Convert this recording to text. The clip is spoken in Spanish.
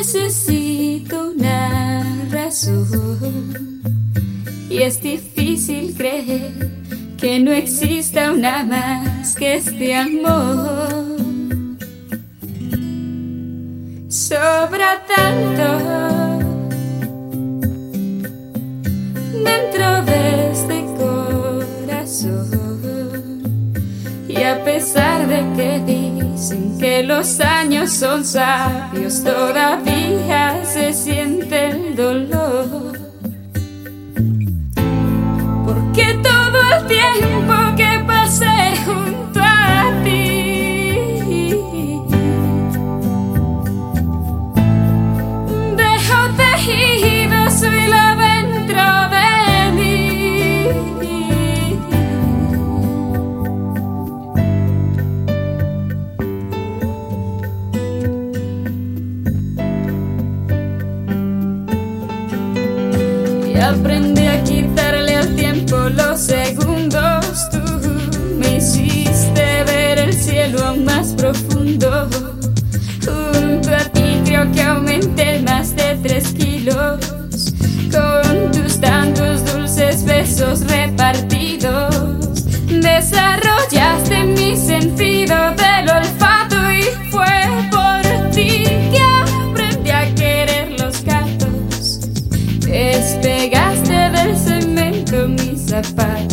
necesito una razón y es difícil creer que no exista una más que este amor. Sobra tanto dentro de este corazón a pesar de que dicen que los años son sabios, todavía aprendí a quitarle al tiempo los that back.